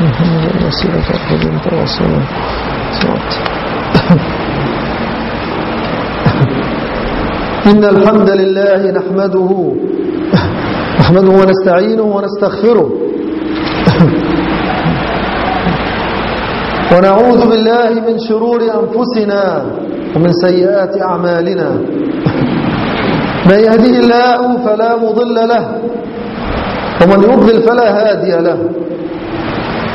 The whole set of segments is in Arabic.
الوسيلة والصلاة إن الحمد لله نحمده نحمده ونستعينه ونستغفره ونعوذ بالله من شرور أنفسنا ومن سيئات أعمالنا من يهديه الله فلا مضل له ومن يضلل فلا هادي له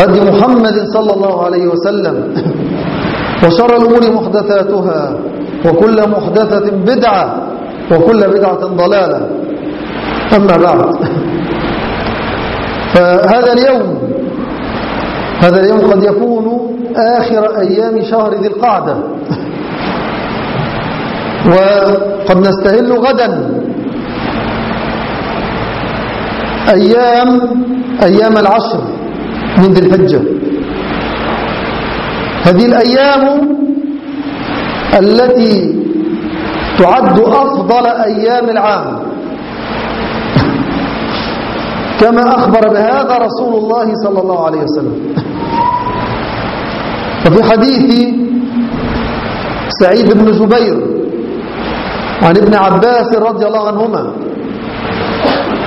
هدي محمد صلى الله عليه وسلم. وشر الأمور محدثاتها وكل محدثة بدعة وكل بدعة ضلالة. أما بعد. فهذا اليوم هذا اليوم قد يكون آخر أيام شهر ذي القعدة. وقد نستهل غدا. أيام أيام العشر من ذي الحجة. هذه الأيام التي تعد أفضل أيام العام. كما أخبر بهذا رسول الله صلى الله عليه وسلم. وفي حديث سعيد بن جبير عن ابن عباس رضي الله عنهما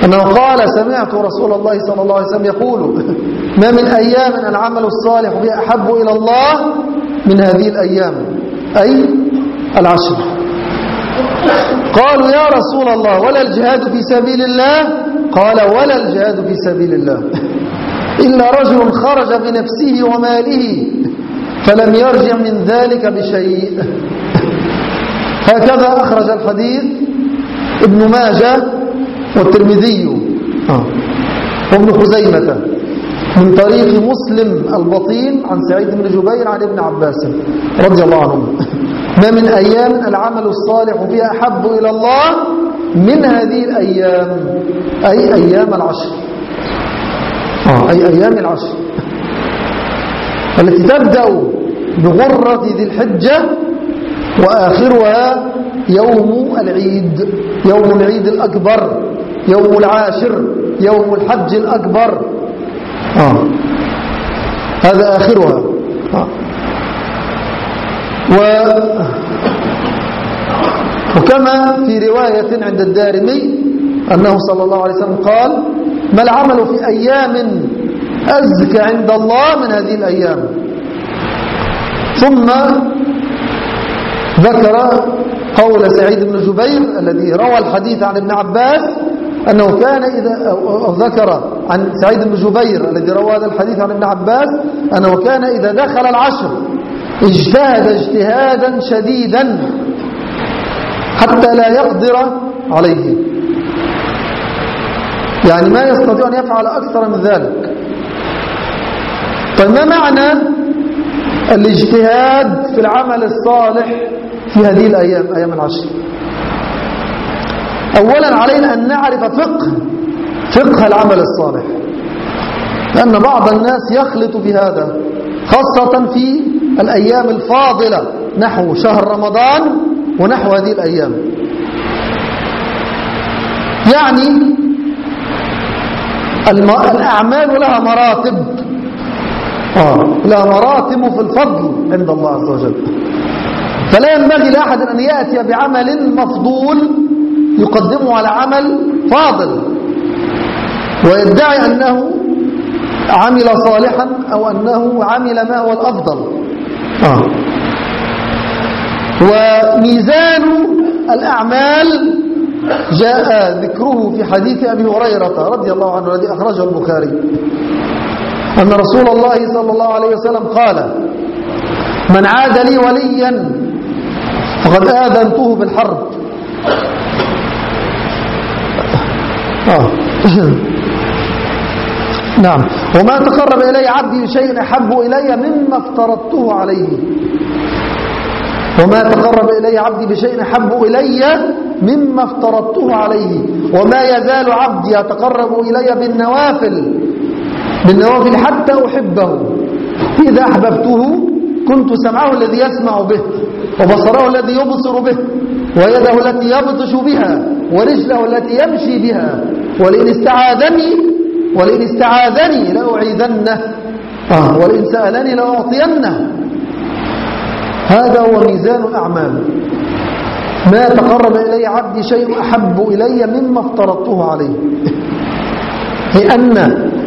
أنه قال سمعت رسول الله صلى الله عليه وسلم يقول ما من أيام العمل الصالح بها أحب إلى الله من هذه الأيام أي العشر. قالوا يا رسول الله ولا الجهاد في سبيل الله؟ قال ولا الجهاد في سبيل الله. إلا رجل خرج بنفسه وماله فلم يرجع من ذلك بشيء. هكذا أخرج الحديث ابن ماجه والترمذي. وابن خزيمة. من طريق مسلم البطين عن سعيد بن جبير عن ابن عباس رضي الله عنهم ما من أيام العمل الصالح فيها أحب إلى الله من هذه الأيام. أي أيام العشر. آه أي أيام العشر. التي تبدأ بغرة ذي الحجة وآخرها يوم العيد يوم العيد الأكبر يوم العاشر يوم الحج الأكبر. آه. هذا آخرها آه. و وكما في رواية عند الدارمي أنه صلى الله عليه وسلم قال ما العمل في أيام أزكى عند الله من هذه الأيام ثم ذكر قول سعيد بن جبير الذي روى الحديث عن ابن عباس أنه كان إذا أو ذكر عن سعيد بن جبير الذي روى هذا الحديث عن ابن عباس أنه كان إذا دخل العشر اجتهد اجتهادا شديدا حتى لا يقدر عليه. يعني ما يستطيع أن يفعل أكثر من ذلك. طيب ما معنى الاجتهاد في العمل الصالح في هذه الأيام أيام العشر؟ أولا علينا أن نعرف فقه فقه العمل الصالح. لأن بعض الناس يخلط في هذا خاصة في الأيام الفاضلة نحو شهر رمضان ونحو هذه الأيام. يعني الأعمال لها مراتب. آه. لها مراتب في الفضل عند الله عز وجل. فلا ينبغي لأحد أن يأتي بعمل مفضول يقدمه على عمل فاضل. ويدعي أنه عمل صالحا أو أنه عمل ما هو الأفضل. آه. وميزان الأعمال جاء ذكره في حديث أبي هريرة رضي الله عنه الذي أخرجه البخاري. أن رسول الله صلى الله عليه وسلم قال من عاد لي وليا فقد آذنته بالحرب. نعم. وما تقرب إلي عبدي بشيء أحب إلي مما افترضته عليه. وما تقرب إلي عبدي بشيء أحب إلي مما افترضته عليه. وما يزال عبدي يتقرب إلي بالنوافل بالنوافل حتى أحبه. إذا أحببته كنت سمعه الذي يسمع به وبصره الذي يبصر به ويده التي يبطش بها ورجله التي يمشي بها. ولئن استعاذني ولئن استعاذني لأعيذنه. آه ولئن سألني لأعطينه. هذا هو ميزان الأعمال. ما تقرب إلي عبدي شيء أحب إلي مما افترضته عليه. لأن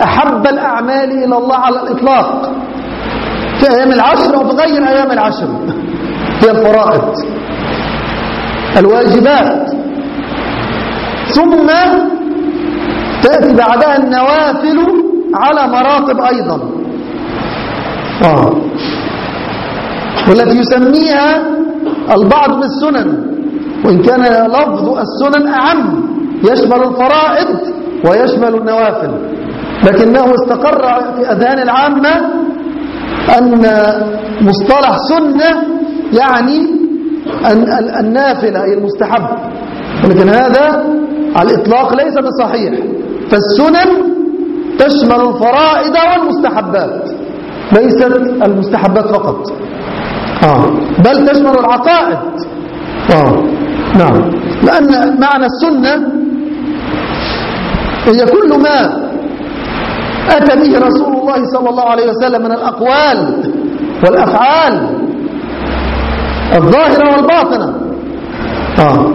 أحب الأعمال إلى الله على الإطلاق. في أيام العشر وفي غير أيام العشر. هي الفرائض. الواجبات. ثم تأتي بعدها النوافل على مراتب أيضا. آه. والتي يسميها البعض بالسنن وإن كان لفظ السنن أعم يشمل الفرائض ويشمل النوافل. لكنه استقر في أذهان العامة أن مصطلح سنة يعني النافلة أي المستحب. ولكن هذا على الإطلاق ليس بصحيح. فالسنن تشمل الفرائض والمستحبات ليست المستحبات فقط آه. بل تشمل العقائد آه. نعم لأن معنى السنة هي كل ما أتى به رسول الله صلى الله عليه وسلم من الأقوال والأفعال الظاهرة والباطنة آه.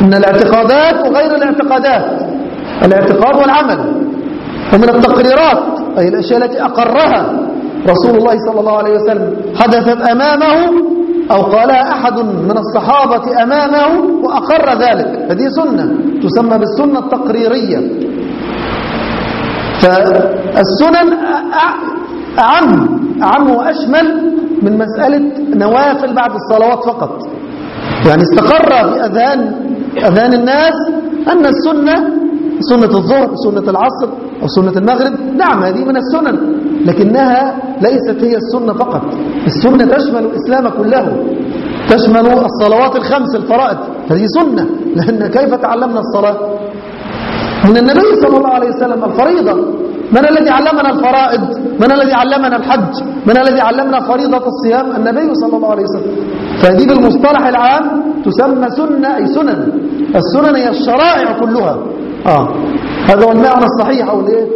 من الاعتقادات وغير الاعتقادات الاعتقاد والعمل. ومن التقريرات أي الأشياء التي أقرها رسول الله صلى الله عليه وسلم حدثت أمامه أو قالها أحد من الصحابة أمامه وأقر ذلك. هذه سنة تسمى بالسنة التقريرية. فالسنن أعم أعم وأشمل من مسألة نوافل بعد الصلوات فقط. يعني استقر في أذهان, أذهان الناس أن السنة سنة الظهر سنة العصر أو سنة المغرب. نعم هذه من السنن لكنها ليست هي السنة فقط. السنة تشمل الإسلام كله تشمل الصلوات الخمس الفرائض. هذه سنة لأن كيف تعلمنا الصلاة؟ من النبي صلى الله عليه وسلم الفريضة من الذي علمنا الفرائض؟ من الذي علمنا الحج؟ من الذي علمنا فريضة الصيام؟ النبي صلى الله عليه وسلم. فهذه بالمصطلح العام تسمى سنة أي سنن. السنن هي الشرائع كلها. آه. هذا هو المعنى الصحيح أو الايه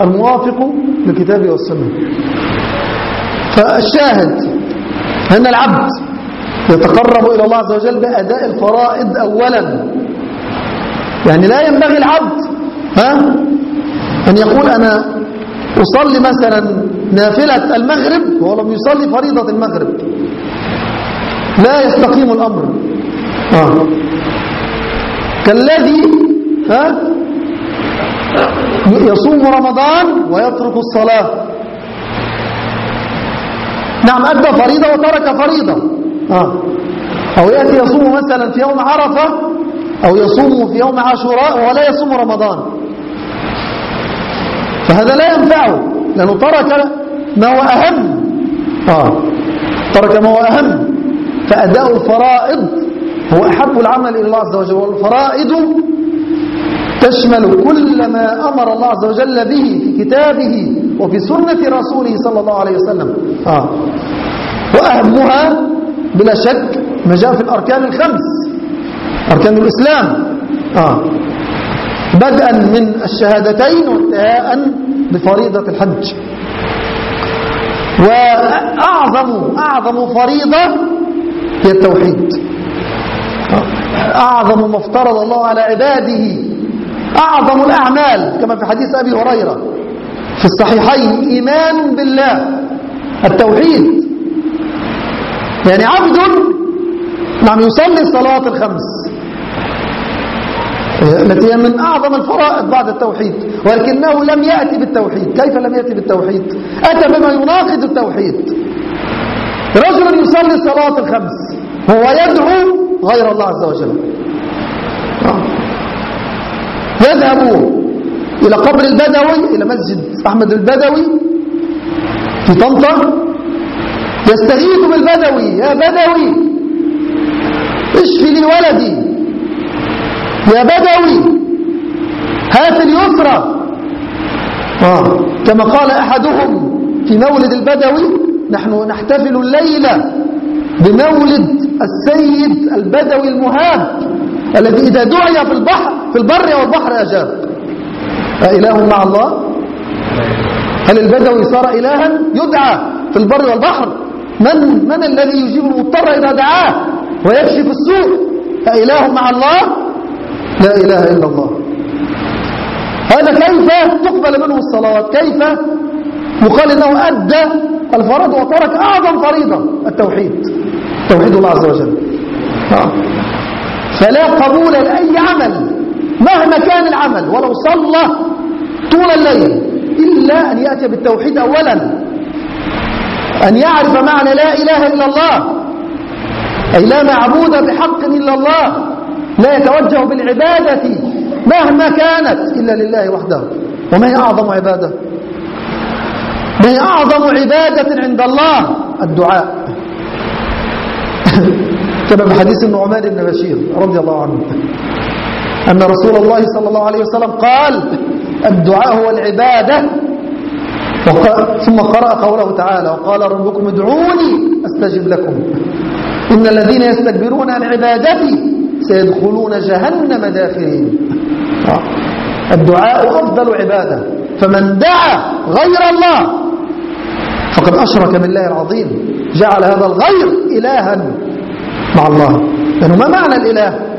الموافق للكتاب والسنة. فالشاهد أن العبد يتقرب إلى الله عز وجل بأداء الفرائض أولا. يعني لا ينبغي العبد ها أن يقول أنا أصلي مثلا نافلة المغرب وهو لم يصلي فريضة المغرب. لا يستقيم الأمر. آه. كالذي ها يصوم رمضان ويترك الصلاة. نعم أدى فريضة وترك فريضة. آه. أو يأتي يصوم مثلا في يوم عرفة أو يصوم في يوم عاشوراء ولا يصوم رمضان. فهذا لا ينفعه لأنه ترك ما هو أهم. آه. ترك ما هو أهم. فأداء الفرائض هو أحب العمل إلى الله عز وجل. والفرائض تشمل كل ما أمر الله عز وجل به في كتابه وفي سنة رسوله صلى الله عليه وسلم. آه. وأهمها بلا شك ما جاء في الأركان الخمس. أركان الإسلام. آه. بدءا من الشهادتين وانتهاء بفريضة الحج. وأعظم أعظم فريضة هي التوحيد. أعظم ما افترض الله على عباده أعظم الأعمال كما في حديث أبي هريرة. في الصحيحين إيمان بالله التوحيد. يعني عبد نعم يصلي الصلاة الخمس. التي هي من أعظم الفرائض بعد التوحيد ولكنه لم يأتي بالتوحيد. كيف لم يأتي بالتوحيد؟ أتى بما يناقض التوحيد. رجل يصلي الصلاة الخمس هو يدعو غير الله عز وجل. يذهب إلى قبر البدوي إلى مسجد أحمد البدوي في طنطا يستغيث بالبدوي يا بدوي اشفي لي ولدي يا بدوي هات اليسرى آه. كما قال أحدهم في مولد البدوي نحن نحتفل الليلة بمولد السيد البدوي المهاب الذي إذا دعي في البحر البر والبحر أجاب أإله مع الله. هل البدوي صار إلها يدعى في البر والبحر؟ من, من الذي يجيب المضطر إذا دعاه ويكشف السوء؟ أإله مع الله. لا إله إلا الله. هذا كيف تقبل منه الصلاة كيف؟ يقال إنه أدى الفرض وترك أعظم فريضة التوحيد. توحيد الله عز وجل. آه. فلا قبول لأي عمل. مهما كان العمل ولو صلى طول الليل إلا أن يأتي بالتوحيد أولا. أن يعرف معنى لا إله إلا الله. أي لا معبود بحق إلا الله. لا يتوجه بالعبادة مهما كانت إلا لله وحده. وما هي أعظم عبادة؟ ما هي أعظم عبادة عند الله؟ الدعاء. كما في حديث النعمان بن بشير رضي الله عنه. أن رسول الله صلى الله عليه وسلم قال الدعاء هو العبادة. ثم قرأ قوله تعالى وقال ربكم ادعوني أستجب لكم. إن الذين يستكبرون عن عبادتي سيدخلون جهنم داخلين الدعاء أفضل عبادة. فمن دعا غير الله فقد أشرك بالله العظيم. جعل هذا الغير إلها مع الله. لأنه ما معنى الإله؟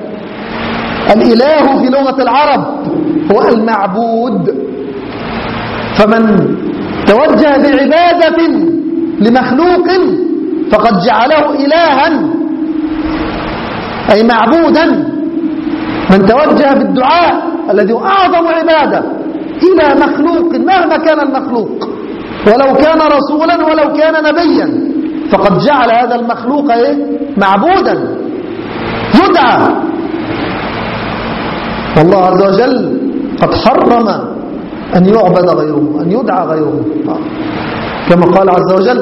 الإله في لغة العرب هو المعبود. فمن توجه بعبادة لمخلوق فقد جعله إلها أي معبودا. من توجه بالدعاء الذي هو أعظم عبادة إلى مخلوق مهما كان المخلوق. ولو كان رسولا ولو كان نبيا فقد جعل هذا المخلوق إيه؟ معبودا. يدعى والله عز وجل قد حرم أن يعبد غيره أن يدعى غيره. كما قال عز وجل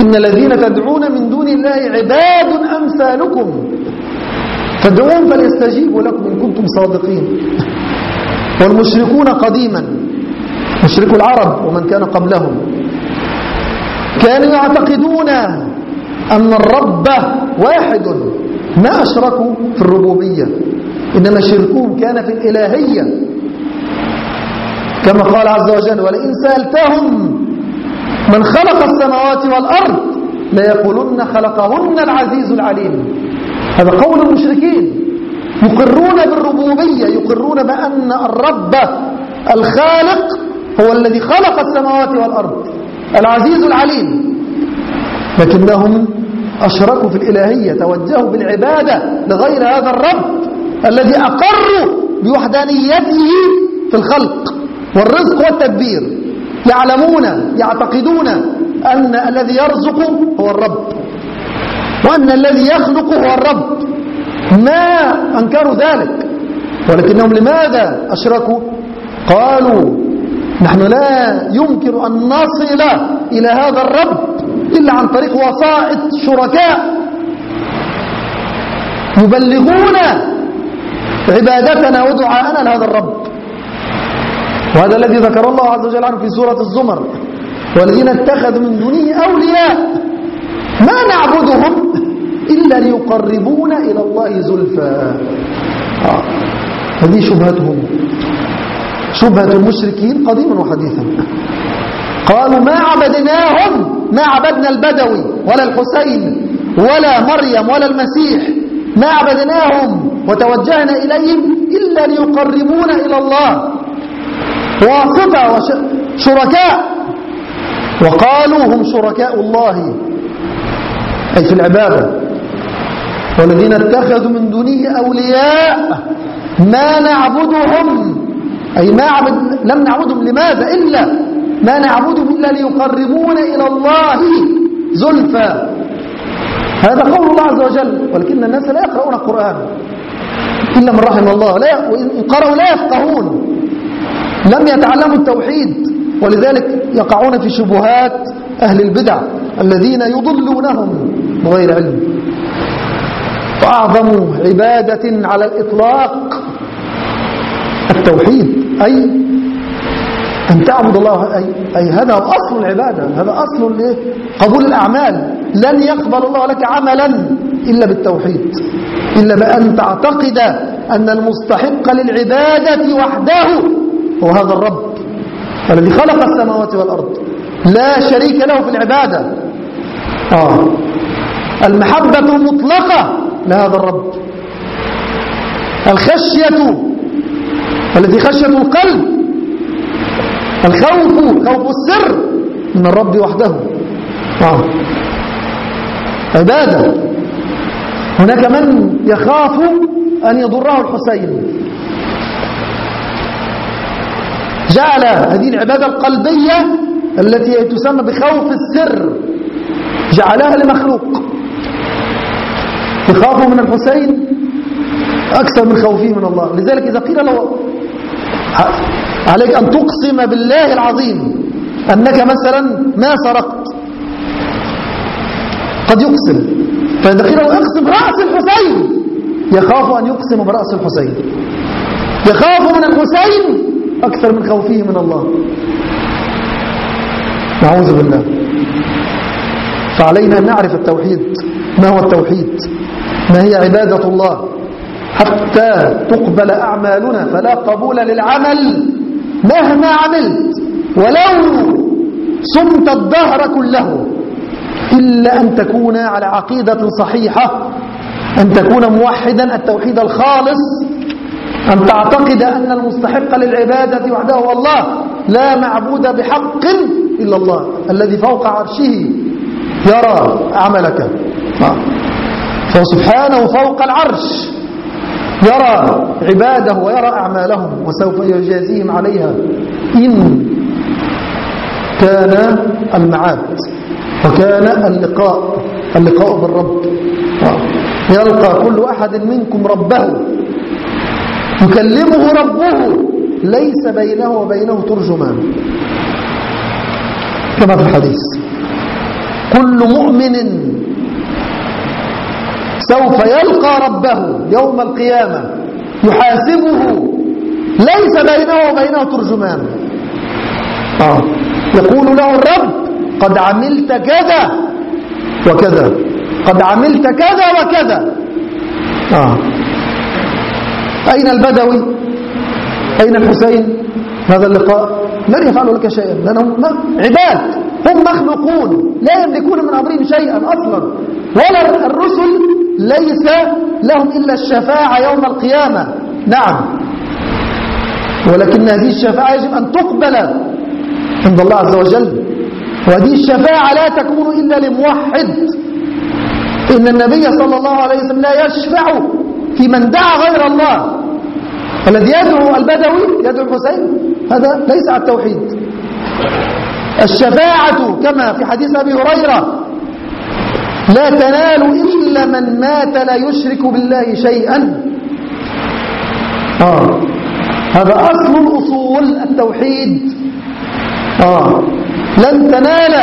إن الذين تدعون من دون الله عباد أمثالكم فادعوهم فليستجيبوا لكم إن كنتم صادقين. والمشركون قديما مشركو العرب ومن كان قبلهم كانوا يعتقدون أن الرب واحد ما أشركوا في الربوبية. إنما شركهم كان في الإلهية. كما قال عز وجل ولئن سألتهم من خلق السماوات والأرض ليقولن خلقهن العزيز العليم. هذا قول المشركين. يقرون بالربوبية يقرون بأن الرب الخالق هو الذي خلق السماوات والأرض العزيز العليم. لكنهم أشركوا في الإلهية توجهوا بالعبادة لغير هذا الرب. الذي أقروا بوحدانيته في الخلق والرزق والتدبير. يعلمون يعتقدون أن الذي يرزق هو الرب وأن الذي يخلق هو الرب. ما أنكروا ذلك؟ ولكنهم لماذا أشركوا؟ قالوا نحن لا يمكن أن نصل إلى هذا الرب إلا عن طريق وسائط شركاء يبلغون عبادتنا ودعاءنا لهذا الرب. وهذا الذي ذكر الله عز وجل عنه في سورة الزمر. والذين اتخذوا من دونه أولياء. ما نعبدهم إلا ليقربونا إلى الله زلفى. آه. هذه شبهتهم. شبهة المشركين قديما وحديثا. قالوا ما عبدناهم؟ ما عبدنا البدوي ولا الحسين ولا مريم ولا المسيح. ما عبدناهم؟ وتوجهنا إليهم إلا ليقربونا إلى الله. واسطة وشركاء وقالوا هم شركاء الله. أي في العبادة. والذين اتخذوا من دونه أولياء ما نعبدهم. أي ما عبد لم نعبدهم لماذا؟ إلا ما نعبدهم إلا ليقربون إلى الله. زلفى. هذا قول الله عز وجل. ولكن الناس لا يقرؤون القرآن. إلا من رحم الله. لا قرأوا لا يفقهون. لم يتعلموا التوحيد. ولذلك يقعون في شبهات أهل البدع الذين يضلونهم بغير علم. وأعظم عبادة على الإطلاق التوحيد. أي أن تعبد الله. أي, أي هذا أصل العبادة. هذا أصل قبول الأعمال. لن يقبل الله لك عملا. إلا بالتوحيد. إلا بأن تعتقد أن المستحق للعبادة وحده هو هذا الرب الذي خلق السماوات والأرض. لا شريك له في العبادة. آه. المحبة المطلقة لهذا الرب. الخشية الذي خشية القلب. الخوف خوف السر من الرب وحده. آه. عبادة. هناك من يخاف أن يضره الحسين. جعل هذه العبادة القلبية التي تسمى بخوف السر جعلها لمخلوق. يخاف من الحسين أكثر من خوفه من الله. لذلك إذا قيل له عليك أن تقسم بالله العظيم أنك مثلا ما سرقت قد يقسم. فإذا قيل له اقسم رأس الحسين. يخاف أن يقسم برأس الحسين. يخاف من الحسين أكثر من خوفه من الله. نعوذ بالله. فعلينا أن نعرف التوحيد. ما هو التوحيد؟ ما هي عبادة الله؟ حتى تقبل أعمالنا فلا قبول للعمل. مهما عملت ولو صمت الدهر كله إلا أن تكون على عقيدة صحيحة أن تكون موحدا التوحيد الخالص أن تعتقد أن المستحق للعبادة وحده هو الله لا معبود بحق إلا الله الذي فوق عرشه. يرى عملك فهو سبحانه فوق العرش. يرى عباده ويرى أعمالهم وسوف يجازيهم عليها. إن كان المعاد. وكان اللقاء اللقاء بالرب. يلقى كل أحد منكم ربه. يكلمه ربه. ليس بينه وبينه ترجمان. كما في الحديث. كل مؤمن سوف يلقى ربه يوم القيامة. يحاسبه. ليس بينه وبينه ترجمان. آه. يقول له الرب قد عملت كذا وكذا. قد عملت كذا وكذا. آه. أين البدوي؟ أين الحسين؟ هذا اللقاء. لن يفعلوا لك شيئا. لأنهم عباد. هم مخلوقون. لا يملكون من أمرهم شيئا أصلا. ولا الرسل ليس لهم إلا الشفاعة يوم القيامة. نعم. ولكن هذه الشفاعة يجب أن تقبل عند الله عز وجل. وهذه الشفاعة لا تكون إلا لموحد. إن النبي صلى الله عليه وسلم لا يشفع في من دعا غير الله. الذي يدعو البدوي يدعو الحسين هذا ليس على التوحيد. الشفاعة كما في حديث أبي هريرة لا تنال إلا من مات لا يشرك بالله شيئا. آه. هذا أصل الأصول التوحيد. آه. لن تنال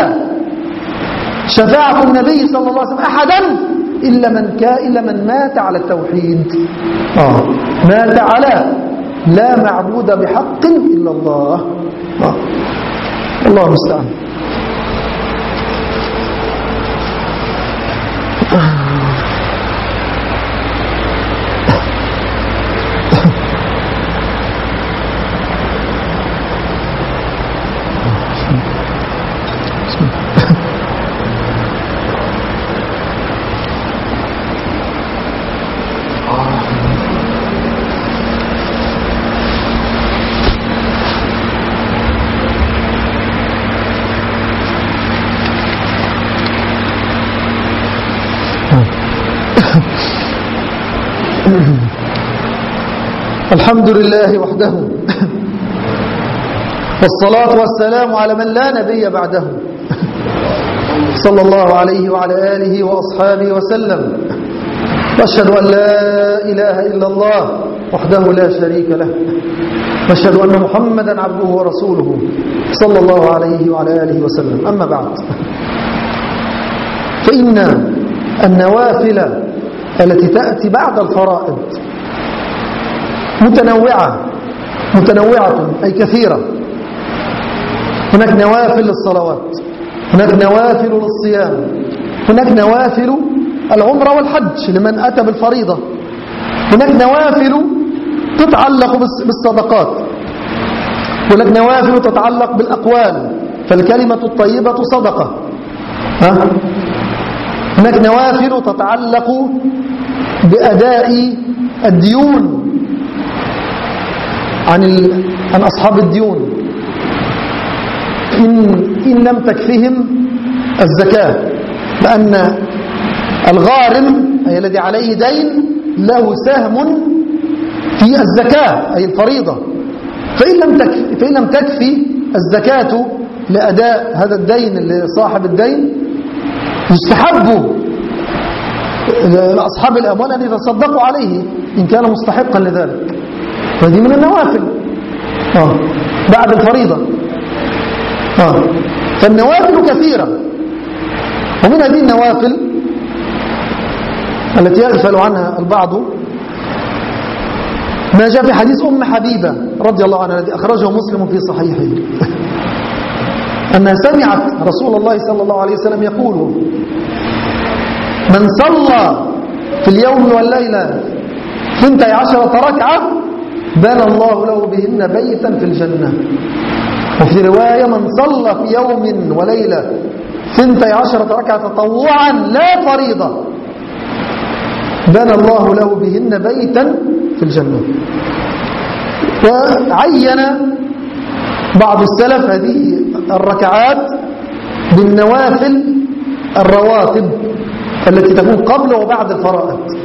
شفاعة النبي صلى الله عليه وسلم أحدا إلا من, كا إلا من مات على التوحيد آه. مات على لا معبود بحق إلا الله آه. الله المستعان الحمد لله وحده. والصلاة والسلام على من لا نبي بعده. صلى الله عليه وعلى آله وأصحابه وسلم. وأشهد أن لا إله إلا الله وحده لا شريك له. وأشهد أن محمدا عبده ورسوله. صلى الله عليه وعلى آله وسلم. أما بعد. فإن النوافل التي تأتي بعد الفرائض متنوعة متنوعة أي كثيرة. هناك نوافل للصلوات هناك نوافل للصيام هناك نوافل العمرة والحج لمن أتى بالفريضة. هناك نوافل تتعلق بالصدقات. هناك نوافل تتعلق بالأقوال فالكلمة الطيبة صدقة. ها؟ هناك نوافل تتعلق بأداء الديون. عن عن أصحاب الديون. إن, إن لم تكفهم الزكاة لأن الغارم أي الذي عليه دين له سهم في الزكاة أي الفريضة. فإن لم تكفي, فإن لم تكفي الزكاة لأداء هذا الدين لصاحب الدين يستحب لأصحاب الأموال أن يتصدقوا عليه إن كان مستحقا لذلك. وهذه من النوافل آه. بعد الفريضة آه. فالنوافل كثيرة ومن هذه النوافل التي يغفل عنها البعض ما جاء في حديث أم حبيبة رضي الله عنها الذي أخرجه مسلم في صحيحه أنها سمعت رسول الله صلى الله عليه وسلم يقول من صلى في اليوم والليلة ثنتي عشرة ركعة بنى الله له بهن بيتا في الجنة. وفي رواية من صلى في يوم وليلة ثنتي عشرة ركعة تطوعا لا فريضة. بنى الله له بهن بيتا في الجنة. وعين بعض السلف هذه الركعات بالنوافل الرواتب التي تكون قبل وبعد الفرائض.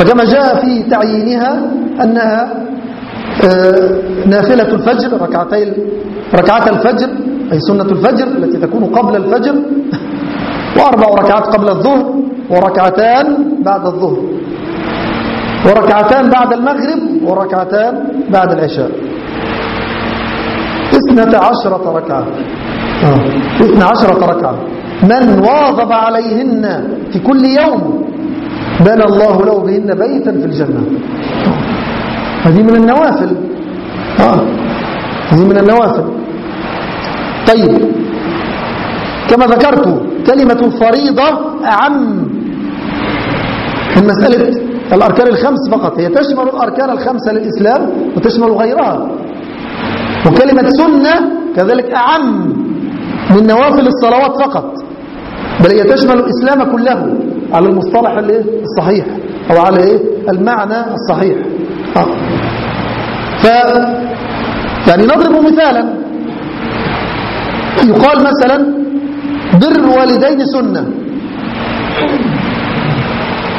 فكما جاء في تعيينها أنها نافلة الفجر ركعتي ركعات الفجر أي سنة الفجر التي تكون قبل الفجر وأربع ركعات قبل الظهر وركعتان بعد الظهر وركعتان بعد المغرب وركعتان بعد العشاء اثنة عشرة ركعة آه. اثنة عشرة ركعة من واظب عليهن في كل يوم بنى الله له بهن بيتا في الجنة. هذه من النوافل. آه. هذه من النوافل. طيب. كما ذكرت كلمة الفريضة أعم. من مسألة الأركان الخمس فقط. هي تشمل الأركان الخمسة للإسلام وتشمل غيرها. وكلمة سنة كذلك أعم. من نوافل الصلوات فقط. بل هي تشمل الإسلام كله. على المصطلح الصحيح. أو على إيه؟ المعنى الصحيح. آه. ف يعني نضرب مثالا. يقال مثلا بر الوالدين سنة.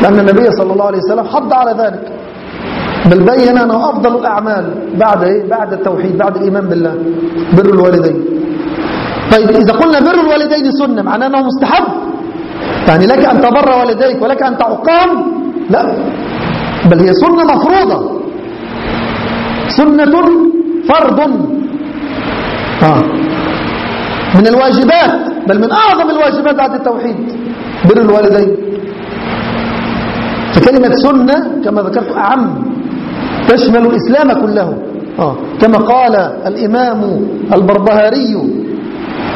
لأن النبي صلى الله عليه وسلم حض على ذلك. بل بين أنه أفضل الأعمال بعد إيه؟ بعد التوحيد بعد الإيمان بالله. بر الوالدين. طيب إذا قلنا بر الوالدين سنة معناه أنه مستحب. يعني لك أن تبر والديك ولك أن تعقام لا. بل هي سنة مفروضة. سنة فرض. آه. من الواجبات. بل من أعظم الواجبات بعد التوحيد. بر الوالدين. فكلمة سنة كما ذكرت أعم. تشمل الإسلام كله. آه. كما قال الإمام البربهاري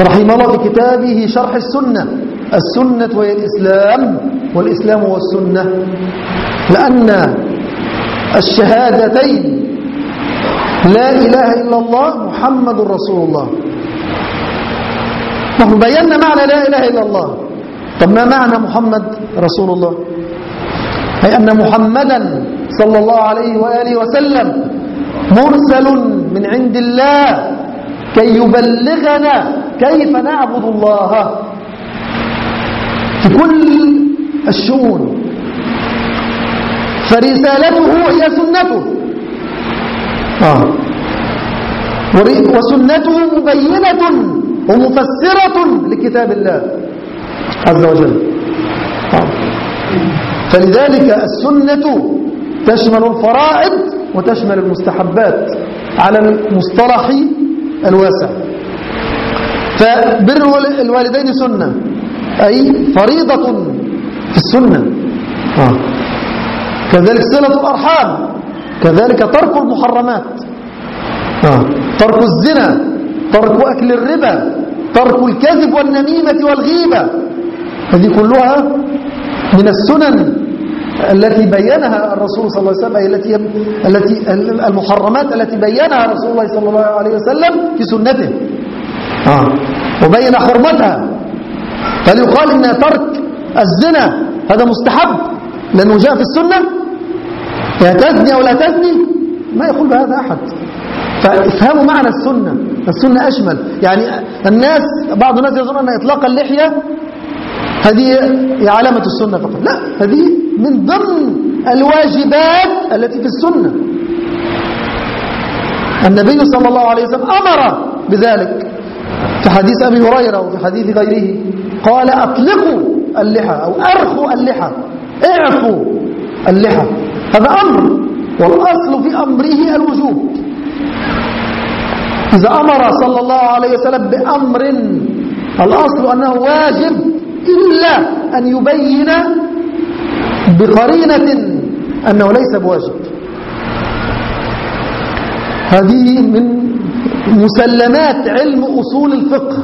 رحمه الله في كتابه شرح السنة. السنة وهي الإسلام والإسلام هو السنة لأن الشهادتين لا إله إلا الله محمد رسول الله. نحن بينا معنى لا إله إلا الله. طب ما معنى محمد رسول الله؟ أي أن محمدا صلى الله عليه وآله وسلم مرسل من عند الله كي يبلغنا كيف نعبد الله. في كل الشؤون. فرسالته هي سنته. آه. وسنته مبينة ومفسرة لكتاب الله عز وجل. آه. فلذلك السنة تشمل الفرائض وتشمل المستحبات على المصطلح الواسع. فبر الوالدين سنة. أي فريضة في السنة. آه. كذلك صلة الأرحام. كذلك ترك المحرمات. آه. ترك الزنا. ترك أكل الربا. ترك الكذب والنميمة والغيبة. هذه كلها من السنن التي بينها الرسول صلى الله عليه وسلم التي التي المحرمات التي بينها رسول الله صلى الله عليه وسلم في سنته. آه. وبين حرمتها. هل يقال إن ترك الزنا هذا مستحب لأنه جاء في السنة. يا تزني أو لا تزني؟ ما يقول بهذا أحد. فافهموا معنى السنة السنة اشمل يعني الناس بعض الناس يظن أن إطلاق اللحية هذه علامة السنة فقط. لا هذه من ضمن الواجبات التي في السنة. النبي صلى الله عليه وسلم أمر بذلك في حديث أبي هريرة وفي حديث غيره. قال أطلقوا اللحى أو أرخوا اللحى. اعفوا اللحى. هذا أمر والأصل في أمره الوجوب. إذا أمر صلى الله عليه وسلم بأمر الأصل أنه واجب إلا أن يبين بقرينة أنه ليس بواجب. هذه من مسلمات علم أصول الفقه.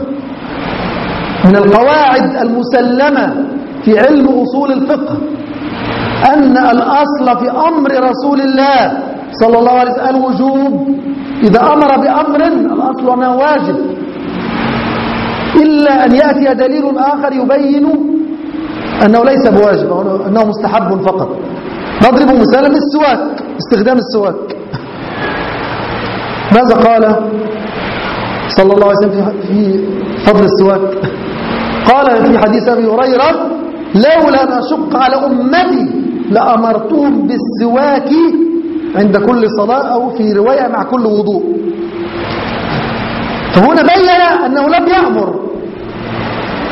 من القواعد المسلمة في علم أصول الفقه أن الأصل في أمر رسول الله صلى الله عليه وسلم الوجوب. إذا أمر بأمر الأصل أنه واجب. إلا أن يأتي دليل آخر يبين أنه ليس بواجب أنه مستحب فقط. نضرب مثالا السواك استخدام السواك. ماذا قال صلى الله عليه وسلم في فضل السواك؟ قال في حديث أبي هريرة لولا أن أشق على أمتي لأمرتهم بالسواك عند كل صلاة أو في رواية مع كل وضوء. فهنا بين أنه لم يأمر.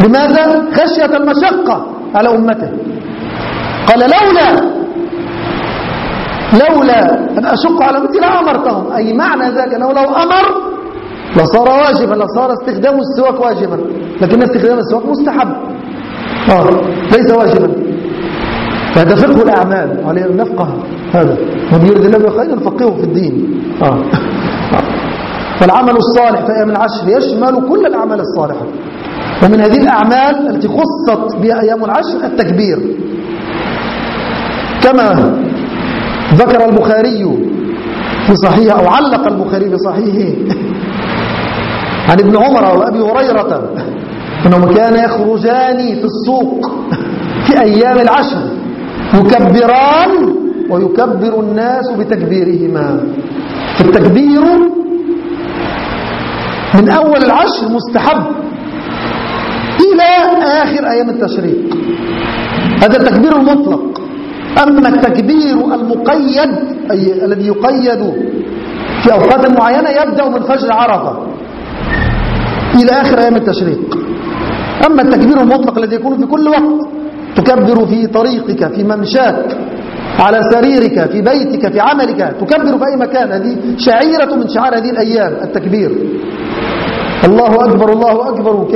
لماذا؟ خشية المشقة على أمته. قال لولا لولا أن أشق على أمتي لأمرتهم. أي معنى ذلك؟ أنه لو أمر لصار واجبا لصار استخدام السواك واجبا لكن استخدام السواك مستحب. آه ليس واجبا. فهذا فقه الأعمال عليه أن نفقه هذا. من يريد الله بخير يفقهه في الدين. آه. والعمل الصالح في أيام العشر يشمل كل الأعمال الصالحة. ومن هذه الأعمال التي خصت بها أيام العشر التكبير. كما ذكر البخاري في صحيح أو علق البخاري في صحيحه عن ابن عمر وأبي هريرة. أنهم كان يخرجان في السوق في أيام العشر يكبران ويكبر الناس بتكبيرهما. فالتكبير من أول العشر مستحب إلى آخر أيام التشريق. هذا التكبير المطلق. أما التكبير المقيد أي الذي يقيد في أوقات معينة يبدأ من فجر عرفة. إلى آخر أيام التشريق. أما التكبير المطلق الذي يكون في كل وقت تكبر في طريقك في ممشاك على سريرك في بيتك في عملك تكبر في أي مكان. هذه شعيرة من شعار هذه الأيام التكبير. الله أكبر الله أكبر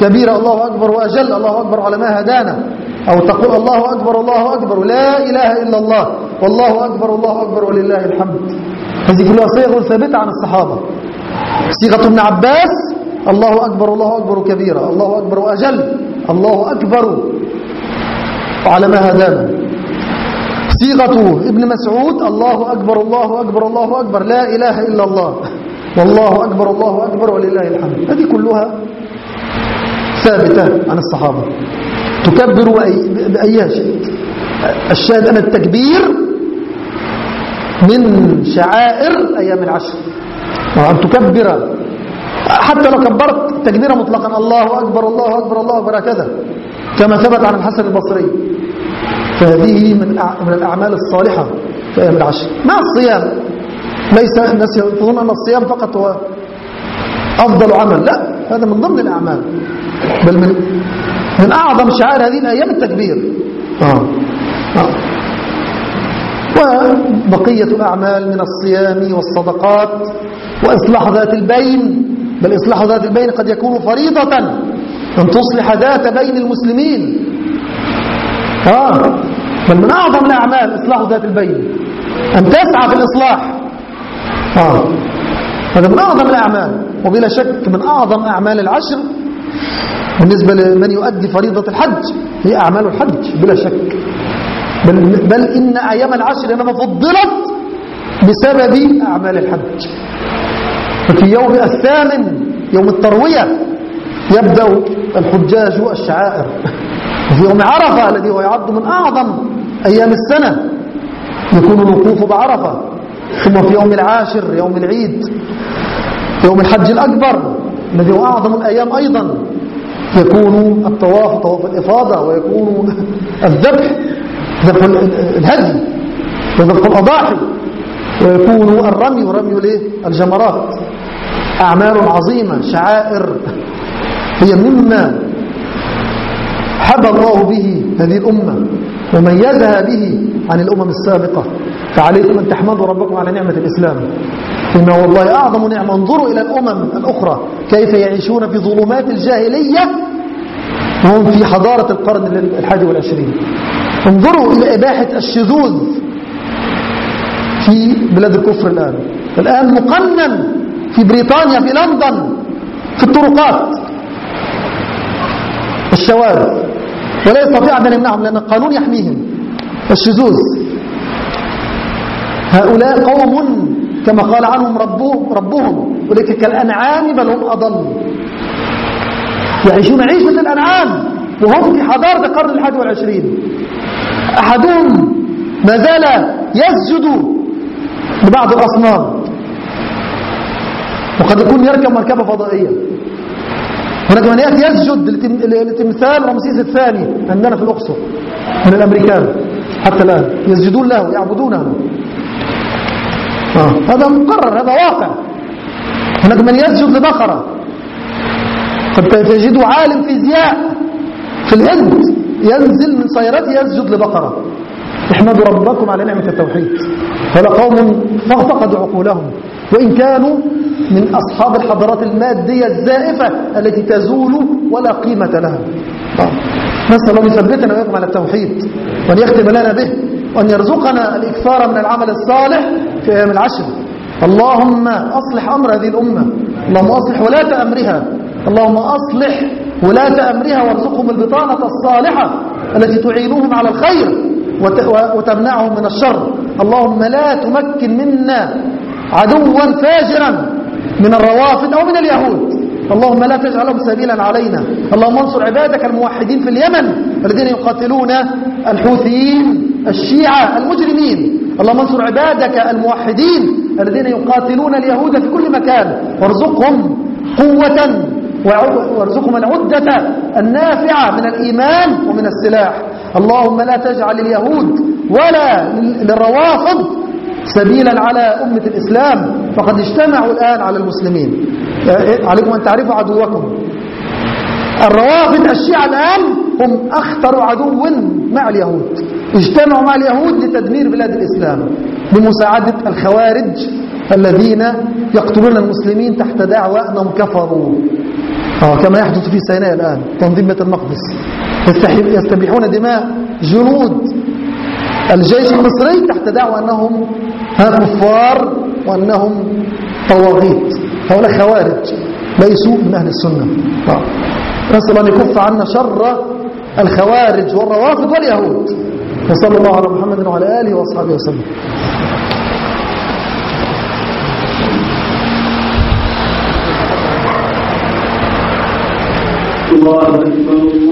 كبير الله أكبر وأجل الله أكبر على ما هدانا. أو تقول الله أكبر الله أكبر لا إله إلا الله. والله أكبر الله أكبر ولله الحمد. هذه كلها صيغ ثابتة عن الصحابة. صيغة ابن عباس الله أكبر الله أكبر كبيرا الله أكبر وأجل الله أكبر. على ما هدانا صيغة ابن مسعود الله أكبر الله أكبر الله أكبر لا إله إلا الله. والله أكبر الله أكبر ولله الحمد. هذه كلها ثابتة عن الصحابة. تكبر بأي شيء؟ الشاهد أن التكبير من شعائر أيام العشر. وأن تكبر حتى لو كبرت تكبيرا مطلقا. الله أكبر الله أكبر الله أكبر هكذا. كما ثبت عن الحسن البصري. فهذه من من الأعمال الصالحة في أيام العشر. مع الصيام؟ ليس الناس يظنون أن الصيام فقط هو أفضل عمل. لا هذا من ضمن الأعمال. بل من من أعظم شعائر هذه الأيام التكبير. آه. آه. وبقية الأعمال من الصيام والصدقات وإصلاح ذات البين. بل إصلاح ذات البين قد يكون فريضة أن تصلح ذات بين المسلمين. آه بل من أعظم الأعمال إصلاح ذات البين. أن تسعى في الإصلاح. آه هذا من أعظم الأعمال. وبلا شك من أعظم أعمال العشر بالنسبة لمن يؤدي فريضة الحج هي أعمال الحج بلا شك. بل, بل إن أيام العشر إنما فضلت بسبب أعمال الحج. ففي يوم الثامن يوم التروية يبدأ الحجاج الشعائر وفي يوم عرفة الذي هو يعد من أعظم أيام السنة يكون الوقوف بعرفة. ثم في يوم العاشر يوم العيد يوم الحج الأكبر الذي هو أعظم الأيام أيضا يكون الطواف طواف الإفاضة ويكون الذبح ذبح الهدي وذبح الأضاحي ويكون الرمي ورمي الجمرات. أعمال عظيمة شعائر. هي مما حب الله به هذه الأمة وميزها به عن الأمم السابقة. فعليكم أن تحمدوا ربكم على نعمة الإسلام. إنه والله أعظم نعمة. انظروا إلى الأمم الأخرى. كيف يعيشون في ظلمات الجاهلية وهم في حضارة القرن الحادي والعشرين. انظروا إلى إباحة الشذوذ في بلاد الكفر الآن. الآن مقنن في بريطانيا في لندن في الطرقات. الشواذ ولا يستطيع أن يمنعهم لأن القانون يحميهم. الشذوذ. هؤلاء قوم كما قال عنهم ربهم, ربهم. ولكن كالأنعام بل هم أضل. يعيشون عيشة الأنعام. وهم في حضارة القرن الحادي والعشرين. أحدهم ما زال يسجد لبعض الأصنام. وقد يكون يركب مركبة فضائية. هناك من يأتي يسجد لتمثال رمسيس الثاني عندنا في الأقصر من الأمريكان. حتى الآن يسجدون له يعبدونه آه. هذا مقرر هذا واقع. هناك من يسجد لبقرة. قد تجد عالم فيزياء في الهند ينزل من سيارته يسجد لبقرة. احمدوا ربكم على نعمة التوحيد. هذا قوم فقدوا عقولهم. وإن كانوا من أصحاب الحضارات المادية الزائفة التي تزول ولا قيمة لها. نسأل الله يثبتنا ويقوم على التوحيد وأن يختم لنا به وأن يرزقنا الإكثار من العمل الصالح في أيام العشر. اللهم أصلح أمر هذه الأمة. اللهم أصلح ولاة أمرها. اللهم أصلح ولاة أمرها وارزقهم البطانة الصالحة التي تعينهم على الخير وتمنعهم من الشر. اللهم لا تمكن منا عدوا فاجرا من الروافد أو من اليهود. اللهم لا تجعلهم سبيلا علينا. اللهم انصر عبادك الموحدين في اليمن الذين يقاتلون الحوثيين الشيعة المجرمين. اللهم انصر عبادك الموحدين الذين يقاتلون اليهود في كل مكان. وارزقهم قوة وارزقهم العدة النافعة من الإيمان ومن السلاح. اللهم لا تجعل اليهود ولا للروافض سبيلا على أمة الإسلام فقد اجتمعوا الآن على المسلمين. عليكم أن تعرفوا عدوكم. الروافض الشيعة الآن هم أخطر عدو مع اليهود. اجتمعوا مع اليهود لتدمير بلاد الإسلام بمساعدة الخوارج الذين يقتلون المسلمين تحت دعوى أنهم كفروا. آه كما يحدث في سيناء الآن تنظيم بيت المقدس يستبيحون دماء جنود. الجيش المصري تحت دعوى أنهم كفار وأنهم طواغيت. هؤلاء خوارج ليسوا من أهل السنة. آه. نسأل أن يكف عنا شر الخوارج والروافض واليهود. وصلى الله على محمد وعلى آله وأصحابه وسلم. الله أكبر.